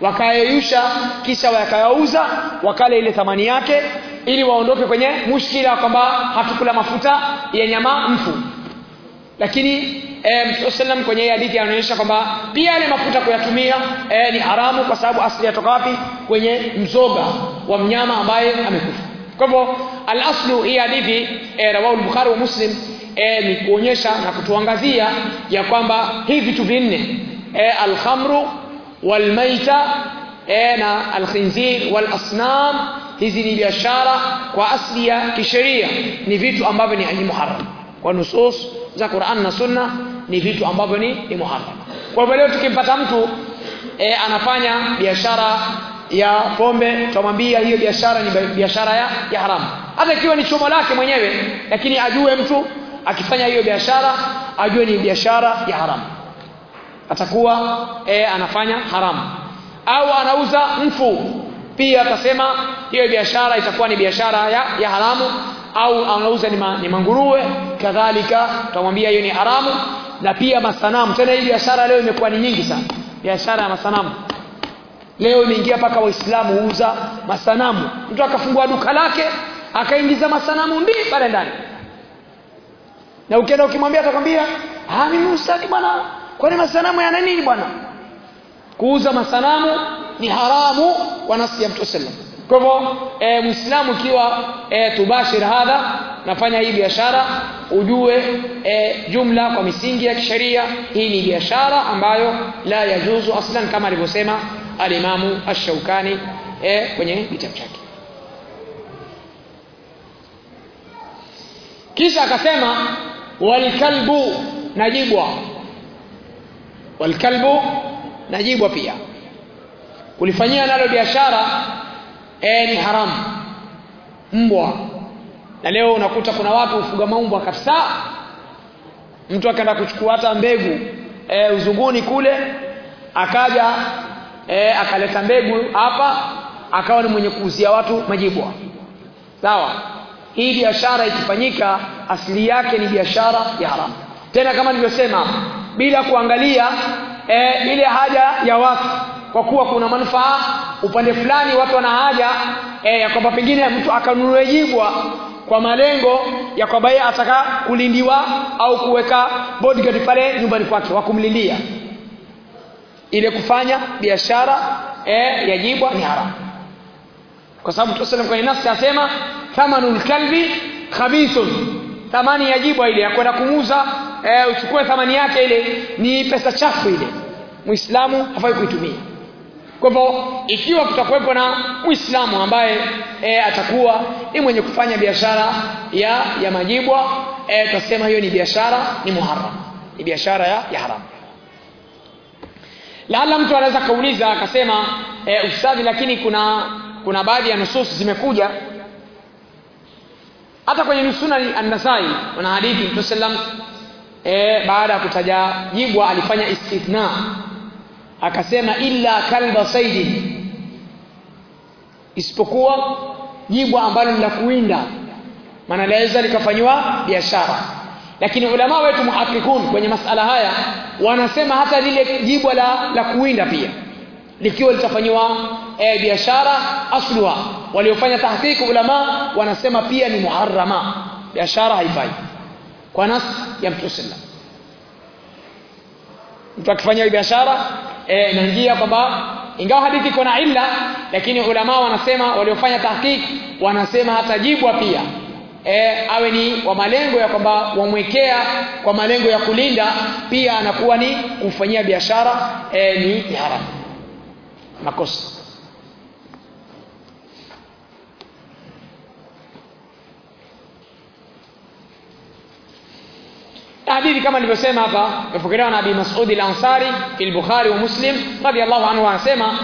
wakayeyusha kisha wakayauza wakale ile thamani yake ili waondoke kwenye mushkila kwamba hatukula mafuta ya nyama mfu. Lakini e, Mtume kwenye hadithi anaonyesha kwamba pia yale mafuta kuyatumia e, ni haramu kwa sababu asili yatoka wapi? Kwenye mzoga wa mnyama ambaye amekufa. Kwa hivyo al-aslu hii hadithi e, rawahu al-Bukhari wa Muslim e, ni kuonyesha na kutuangazia ya kwamba hivi vitu vinne e, al-khamru wal-maita e, na alkhinzir walasnam. Hizi ni biashara kwa asli ya kisheria. Ni vitu ambavyo ni muharram kwa nusus za Qur'an na Sunna ni vitu ambavyo ni, ni muharram. Kwa hivyo leo tukimpata mtu e, anafanya biashara ya pombe tutamwambia hiyo biashara ni biashara ya, ya haramu hata ikiwa ni chomo lake mwenyewe lakini ajue mtu akifanya hiyo biashara ajue ni biashara ya haramu atakuwa e, anafanya haramu. Au anauza mfu pia atasema hiyo biashara itakuwa ni biashara ya, ya haramu. Au anauza ni, ma, ni manguruwe kadhalika tutamwambia hiyo ni haramu. Na pia masanamu tena hii biashara leo imekuwa ni nyingi sana. Biashara ya masanamu. Leo imeingia mpaka waislamu huuza masanamu. Mtu akafungua duka lake akaingiza masanamu ndii pale ndani. Na ukienda ukimwambia atakwambia ah mimi ustadi bwana kwani masanamu yana nini bwana? Kuuza masanamu ni haramu kwa nafsi ya Mtume sallam kwa hivyo e, muislamu ikiwa e, tubashir hadha nafanya hii biashara ujue e, jumla kwa misingi ya kisheria hii ni biashara ambayo la yajuzu aslan kama alivyosema alimamu ash-Shawkani e, kwenye kitabu chake. Kisha akasema walkalbu najibwa walkalbu najibwa pia. Kulifanyia nalo biashara e, ni haramu mbwa. Na leo unakuta kuna watu ufuga maumbwa kabisa. Mtu akaenda kuchukua hata mbegu e, uzunguni kule akaja e, akaleta mbegu hapa akawa ni mwenye kuuzia watu majibwa. Sawa. Hii biashara ikifanyika asili yake ni biashara ya haramu tena kama nilivyosema bila kuangalia e, ile haja ya watu. Kwa kuwa kuna manufaa upande fulani watu wana haja e, ya kwamba pengine mtu akanunue jibwa kwa malengo ya kwamba yeye ataka kulindiwa au kuweka bodyguard pale nyumbani kwake wa kumlindia. Ile kufanya biashara e, ya jibwa ni haramu. Kwa sababu Mtume sallam kwenye nafsi asema thamanul kalbi khabithun. Thamani ya jibwa ile ya kwenda kumuuza e, uchukue thamani yake ile ni pesa chafu ile. Muislamu hafai kuitumia. Kwa hivyo ikiwa kutakuwepo na muislamu ambaye e, atakuwa ni mwenye kufanya biashara ya ya majibwa e, tutasema hiyo ni biashara ni muharram. Ni biashara ya, ya haramu. Laala mtu anaweza kauliza akasema e, ustadhi lakini kuna kuna baadhi ya nususu zimekuja. Hata kwenye sunna an-nasai kuna hadithi Mtume e, baada ya kutaja jibwa alifanya istithna. Akasema illa kalba saidi isipokuwa jibwa ambalo ni la kuwinda. Maana laweza likafanywa biashara. Lakini ulama wetu muhakikun kwenye masala haya wanasema hata lile jibwa la, la kuwinda pia likiwa litafanywa e, biashara asluha. Waliofanya tahqiq ulama wanasema pia ni muharrama. Biashara haifai kwa nas ya Mtume sallam mtu akifanya biashara eh, inaingia kwamba ingawa hadithi iko na illa lakini ulama wanasema waliofanya tahqiq wanasema hata jibwa pia. E, awe ni wa malengo ya kwamba wamwekea kwa malengo ya kulinda pia anakuwa ni kufanyia biashara e, ni haramu. Makosa hadithi kama nilivyosema hapa imepokelewa na Abi Mas'ud al-Ansari fi al-Bukhari wa Muslim radiyallahu anhu anasema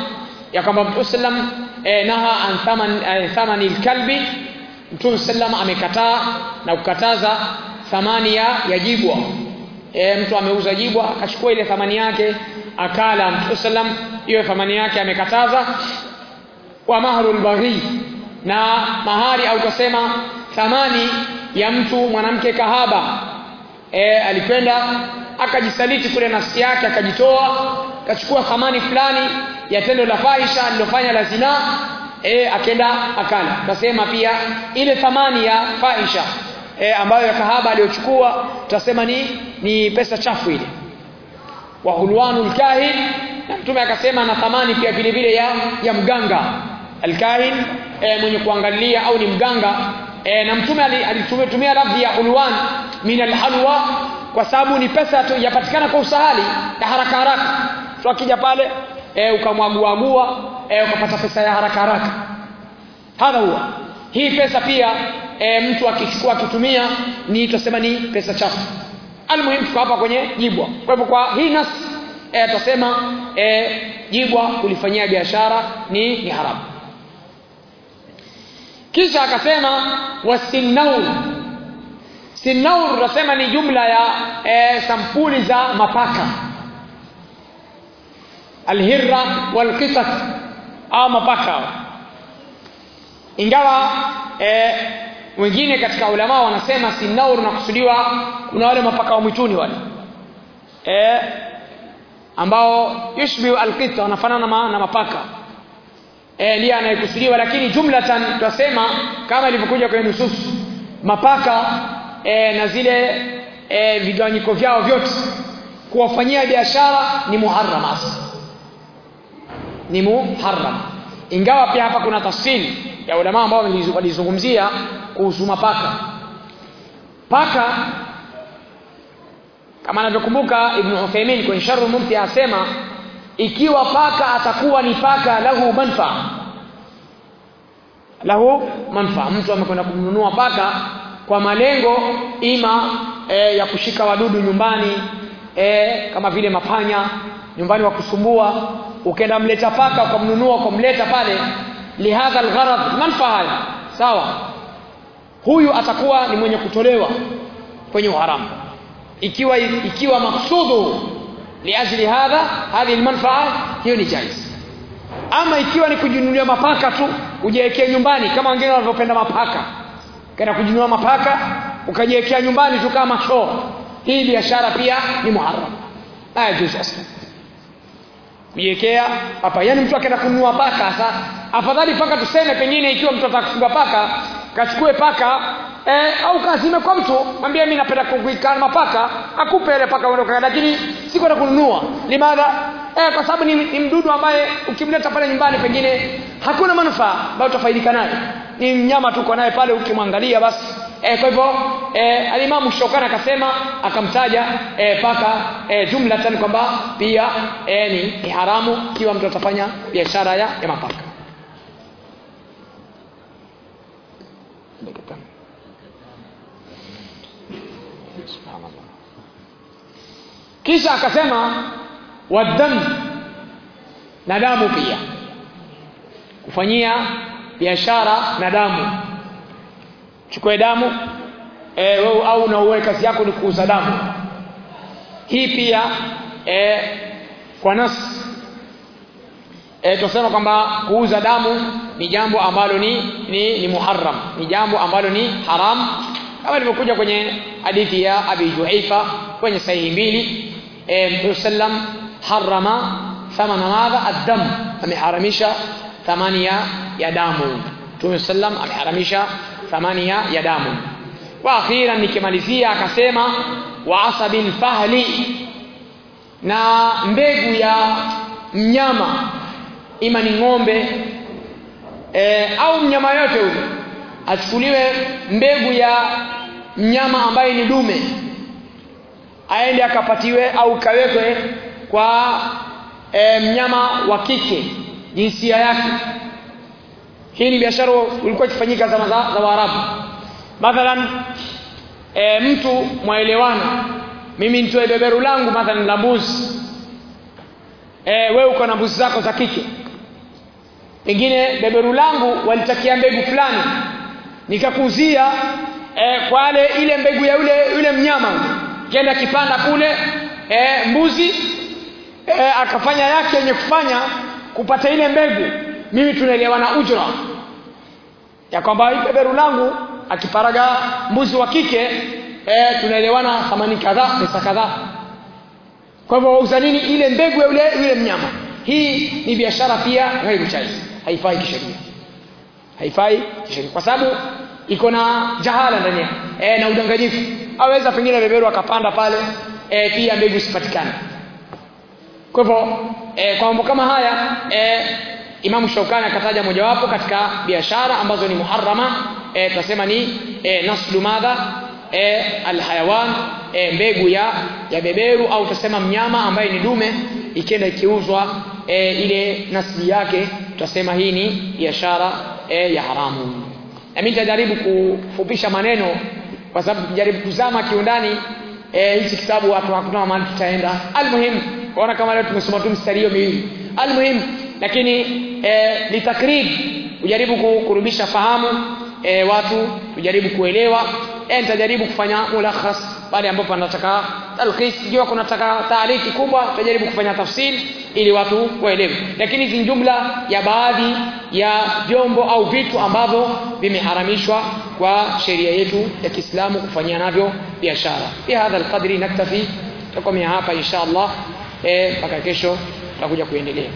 ya kwamba Mtume sallam e, naha an thaman e, thamani al-kalbi. Mtume sallam amekataa na kukataza thamani ya, ya jibwa. E, mtu ameuza jibwa akachukua ile thamani yake akala. Mtume sallam hiyo thamani yake amekataza. Wa mahrul baghi na mahari au kasema thamani ya mtu mwanamke kahaba e, alipenda akajisaliti kule nafsi yake akajitoa akachukua thamani fulani ya tendo la fahisha alilofanya la zina e, akenda akala. Tasema pia ile thamani ya fahisha e, ambayo ya kahaba aliyochukua tutasema ni ni pesa chafu ile. Wa hulwanul kahin na mtume akasema na thamani pia vile vile ya ya mganga. Alkahin e, mwenye kuangalia au ni mganga e, na mtume alitumia lafzi ya ulwan min alhalwa kwa sababu ni pesa yapatikana kwa usahali na haraka haraka. So akija pale e, ukamwaguagua e, ukapata pesa ya haraka haraka. Hadha huwa. Hii pesa pia e, mtu akichukua akitumia ni tusema ni pesa chafu. Almuhimu tuko hapa kwenye jibwa. Kwa hivyo kwa hii nas e, tutasema e, jibwa kulifanyia biashara ni, ni haramu kisha akasema wasinnaur sinnaur. Tunasema ni jumla ya e, sampuli za mapaka. Alhirra walqitat au mapaka. Ingawa e, wengine katika ulama wanasema sinnaur nakusudiwa kuna wale mapaka wa mwituni wale. E, ambao yushbihu alqita wanafanana na mapaka e, ndiye anayekusudiwa lakini jumlatan tutasema kama ilivyokuja kwenye nusus mapaka e, na zile e, vigawanyiko vyao vyote kuwafanyia biashara ni muharram ni muharram. Ingawa pia hapa kuna tafsiri ya ulama ambao walizungumzia kuhusu mapaka. Paka kama anavyokumbuka Ibn Uthaymeen kwenye Sharh Mumti asema ikiwa paka atakuwa ni paka lahu manfa. Lahu manfa. Mtu amekwenda kumnunua paka kwa malengo ima e, ya kushika wadudu nyumbani e, kama vile mapanya nyumbani wa kusumbua. Ukenda mleta paka ukamnunua ukamleta pale lihadha algharad manfaa sawa. Huyu atakuwa ni mwenye kutolewa kwenye uharamu. Ikiwa ikiwa maksudhu liajli hadha hadhi almanfaa hiyo ni jaiz. Ama ikiwa ni kujinunulia mapaka tu ujiwekea nyumbani kama wengine wanavyopenda mapaka. Kaenda kujinunua mapaka ukajiwekea nyumbani tu kama choo. Hii biashara pia ni muharram. La yajuzu aslan. Kujiwekea hapa yani mtu akaenda kununua paka sasa afadhali paka tuseme pengine ikiwa mtu atakufunga paka kachukue paka eh, au kazime kwa mtu. Mwambie mimi napenda kuikana mapaka akupe ile paka uondoka lakini si kwenda kununua. Limadha eh, kwa sababu ni, ni mdudu ambaye ukimleta pale nyumbani pengine hakuna manufaa ambayo utafaidika naye. Ni mnyama tuko uko naye pale ukimwangalia basi. Eh, kwa hivyo eh, alimamu Shokana akasema akamtaja eh, paka eh, jumlatan kwamba pia ni, ni haramu kiwa mtu atafanya biashara ya, ya mapaka kisha akasema wadam na damu pia. Kufanyia biashara na damu. Chukue damu e, au naue kazi yako ni kuuza damu. Hii pia e, kwa nas e, tunasema kwamba kuuza damu ni jambo ambalo ni, ni, ni muharram. Ni jambo ambalo ni haram. Kama ilivyokuja kwenye hadithi ya Abi Juhaifa kwenye sahihi mbili Mtume sallam harama thamana madha ad-dam. Ameharamisha thamani ya, ya damu. Mtume sallam ameharamisha thamani ya, ya damu. Wa akhiran nikimalizia akasema wa asabil na mbegu ya mnyama ima ni ng'ombe. E, au mnyama yote huyo achukuliwe mbegu ya mnyama ambaye ni dume aende akapatiwe au kawekwe kwa e, mnyama wa kike jinsia yake. Hii ni biashara ilikuwa ikifanyika zama za, za Waarabu. Mathalan e, mtu mwaelewana. Mimi nitoe beberu langu mathalan la mbuzi. E, wewe uko na mbuzi zako za kike. Pengine beberu langu walitakia mbegu fulani. Nikakuzia e, kwa ile mbegu ya yule yule mnyama kenda kipanda kule e, mbuzi e, akafanya yake yenye kufanya kupata ile mbegu mimi tunaelewana ujra ya kwamba beberu langu akiparaga mbuzi wa kike e, tunaelewana thamani kadhaa pesa kadhaa. Kwa hivyo wauza nini? Ile mbegu ya yule yule mnyama. Hii ni biashara pia ghairu jaiz haifai kisheria. Haifai kisheria. Kwa sababu iko na jahala ndani yake. E, na udanganyifu aweza pengine beberu akapanda pale e, pia mbegu isipatikane kwa hivyo e, kwa mambo kama haya e, Imamu Shaukani akataja mojawapo katika biashara ambazo ni muharrama e, tutasema ni e, naslu madha e, alhayawan e, mbegu ya ya beberu au tutasema mnyama ambaye ni dume ikienda ikiuzwa e, ile nasli yake tutasema hii ni biashara e, ya haramu. Na mimi nitajaribu kufupisha maneno kwa sababu tujaribu kuzama kiundani eh hichi kitabu watu hakuna mahali tutaenda almuhim ona kama leo tumesoma tu mstari hiyo miwili. Almuhim lakini eh ni takrib ujaribu kurudisha fahamu eh watu tujaribu kuelewa. Eh nitajaribu kufanya mulakhas pale ambapo anataka talkhis ikiwa kunataka taariki kubwa tutajaribu kufanya tafsiri ili watu waelewe. Lakini hizi jumla ya baadhi ya vyombo au vitu ambavyo vimeharamishwa kwa sheria yetu ya Kiislamu kufanyia navyo biashara. Bi hadha alqadri naktafi tukomea hapa insha Allah. Mpaka kesho tutakuja kuendelea